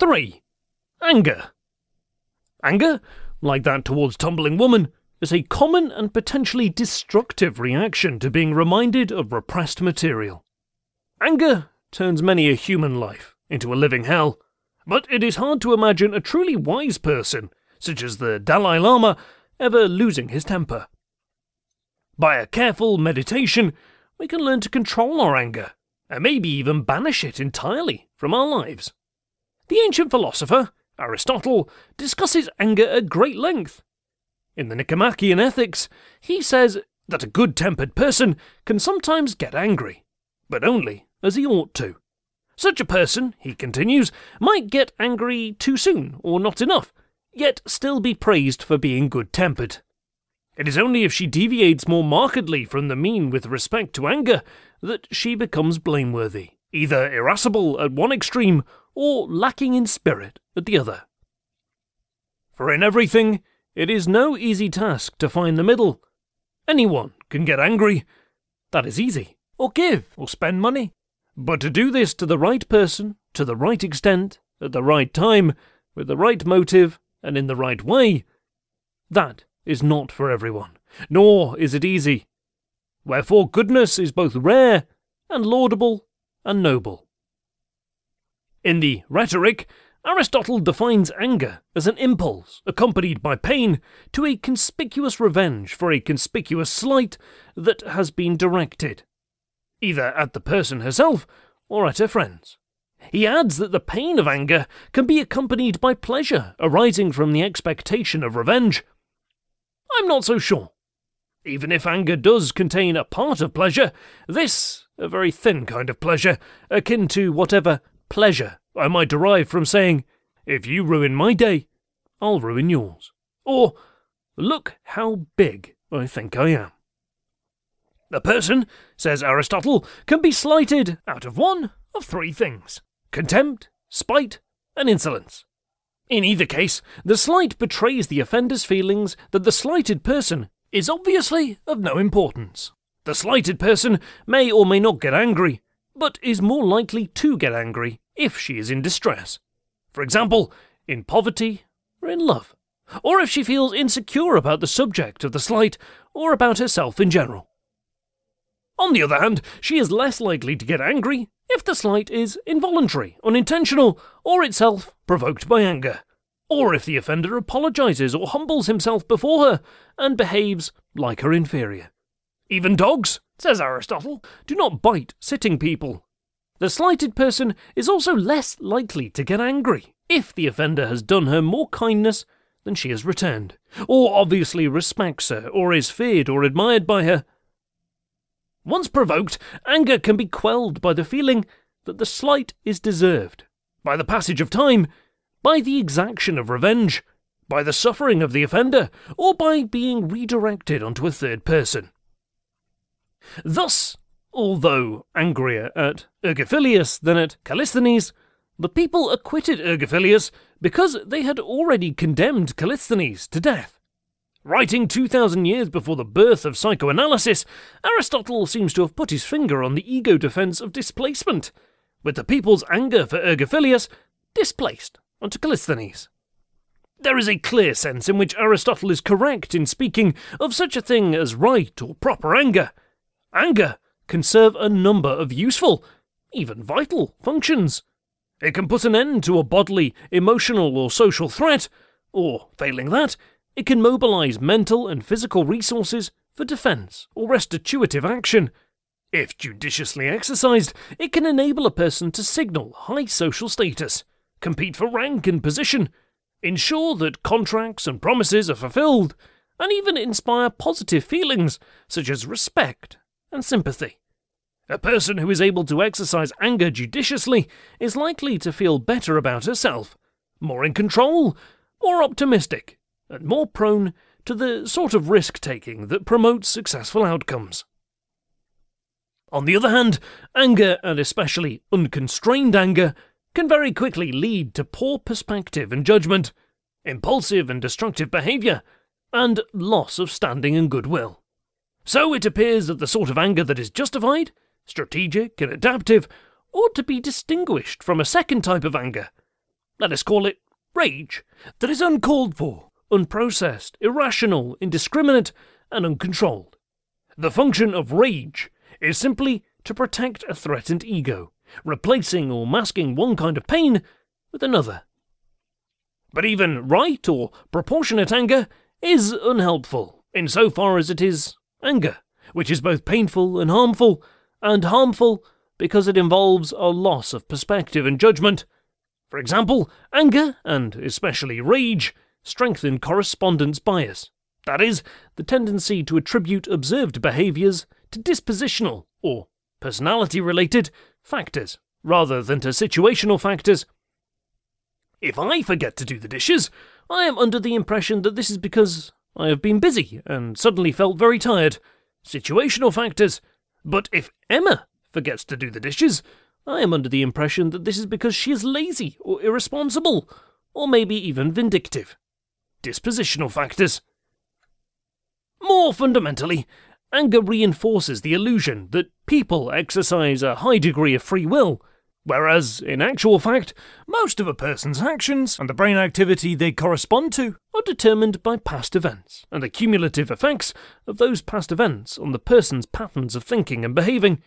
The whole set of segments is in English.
3. Anger. Anger, like that towards tumbling woman, is a common and potentially destructive reaction to being reminded of repressed material. Anger turns many a human life into a living hell, but it is hard to imagine a truly wise person, such as the Dalai Lama, ever losing his temper. By a careful meditation, we can learn to control our anger, and maybe even banish it entirely from our lives. The ancient philosopher, Aristotle, discusses anger at great length. In the Nicomachean Ethics, he says that a good tempered person can sometimes get angry, but only as he ought to. Such a person, he continues, might get angry too soon or not enough, yet still be praised for being good tempered. It is only if she deviates more markedly from the mean with respect to anger that she becomes blameworthy, either irascible at one extreme or lacking in spirit at the other. For in everything, it is no easy task to find the middle. Anyone can get angry. That is easy. Or give, or spend money. But to do this to the right person, to the right extent, at the right time, with the right motive, and in the right way, that is not for everyone, nor is it easy. Wherefore goodness is both rare and laudable and noble. In the Rhetoric, Aristotle defines anger as an impulse accompanied by pain to a conspicuous revenge for a conspicuous slight that has been directed, either at the person herself or at her friends. He adds that the pain of anger can be accompanied by pleasure arising from the expectation of revenge. I'm not so sure. Even if anger does contain a part of pleasure, this, a very thin kind of pleasure, akin to whatever pleasure I might derive from saying, If you ruin my day, I'll ruin yours. Or, Look how big I think I am. A person, says Aristotle, can be slighted out of one of three things contempt, spite, and insolence. In either case, the slight betrays the offender's feelings that the slighted person is obviously of no importance. The slighted person may or may not get angry, but is more likely to get angry if she is in distress. For example, in poverty or in love, or if she feels insecure about the subject of the slight or about herself in general. On the other hand, she is less likely to get angry if the slight is involuntary, unintentional, or itself provoked by anger, or if the offender apologizes or humbles himself before her and behaves like her inferior. Even dogs, says Aristotle, do not bite sitting people. The slighted person is also less likely to get angry if the offender has done her more kindness than she has returned, or obviously respects her, or is feared or admired by her. Once provoked, anger can be quelled by the feeling that the slight is deserved, by the passage of time, by the exaction of revenge, by the suffering of the offender, or by being redirected onto a third person. Thus, although angrier at Ergophilius than at Callisthenes, the people acquitted Ergophilius because they had already condemned Callisthenes to death. Writing 2,000 years before the birth of psychoanalysis, Aristotle seems to have put his finger on the ego defense of displacement, with the people's anger for Ergophilius displaced onto Callisthenes. There is a clear sense in which Aristotle is correct in speaking of such a thing as right or proper anger. Anger can serve a number of useful, even vital, functions. It can put an end to a bodily, emotional, or social threat, or, failing that, it can mobilize mental and physical resources for defense or restitutive action. If judiciously exercised, it can enable a person to signal high social status, compete for rank and position, ensure that contracts and promises are fulfilled, and even inspire positive feelings such as respect and sympathy. A person who is able to exercise anger judiciously is likely to feel better about herself, more in control, more optimistic, and more prone to the sort of risk taking that promotes successful outcomes. On the other hand, anger, and especially unconstrained anger, can very quickly lead to poor perspective and judgment, impulsive and destructive behaviour, and loss of standing and goodwill. So it appears that the sort of anger that is justified, strategic, and adaptive ought to be distinguished from a second type of anger, let us call it rage, that is uncalled for, unprocessed, irrational, indiscriminate, and uncontrolled. The function of rage is simply to protect a threatened ego, replacing or masking one kind of pain with another. But even right or proportionate anger is unhelpful insofar as it is anger, which is both painful and harmful, and harmful because it involves a loss of perspective and judgment. For example, anger, and especially rage, strengthen correspondence bias. That is, the tendency to attribute observed behaviours to dispositional, or personality related, factors, rather than to situational factors. If I forget to do the dishes, I am under the impression that this is because I have been busy and suddenly felt very tired. Situational factors. But if Emma forgets to do the dishes, I am under the impression that this is because she is lazy or irresponsible, or maybe even vindictive. Dispositional factors. More fundamentally, anger reinforces the illusion that people exercise a high degree of free will, whereas, in actual fact, most of a person's actions and the brain activity they correspond to are determined by past events and the cumulative effects of those past events on the person's patterns of thinking and behaving.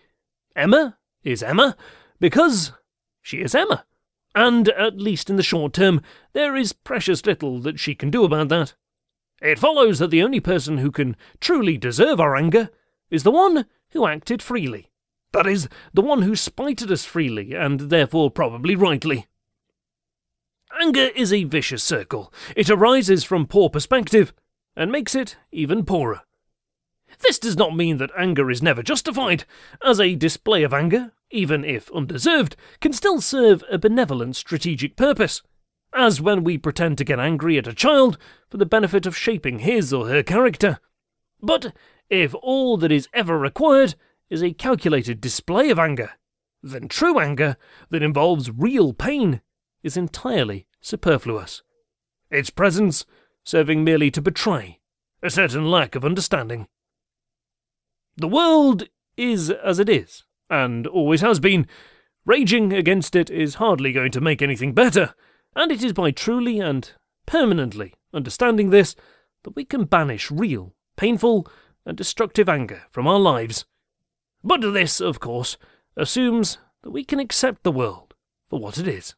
Emma is Emma because she is Emma. And, at least in the short term, there is precious little that she can do about that. It follows that the only person who can truly deserve our anger is the one who acted freely. That is, the one who spited us freely, and therefore probably rightly. Anger is a vicious circle. It arises from poor perspective, and makes it even poorer. This does not mean that anger is never justified, as a display of anger, even if undeserved, can still serve a benevolent strategic purpose as when we pretend to get angry at a child for the benefit of shaping his or her character. But if all that is ever required is a calculated display of anger, then true anger that involves real pain is entirely superfluous. Its presence serving merely to betray a certain lack of understanding. The world is as it is, and always has been. Raging against it is hardly going to make anything better. And it is by truly and permanently understanding this that we can banish real, painful, and destructive anger from our lives. But this, of course, assumes that we can accept the world for what it is.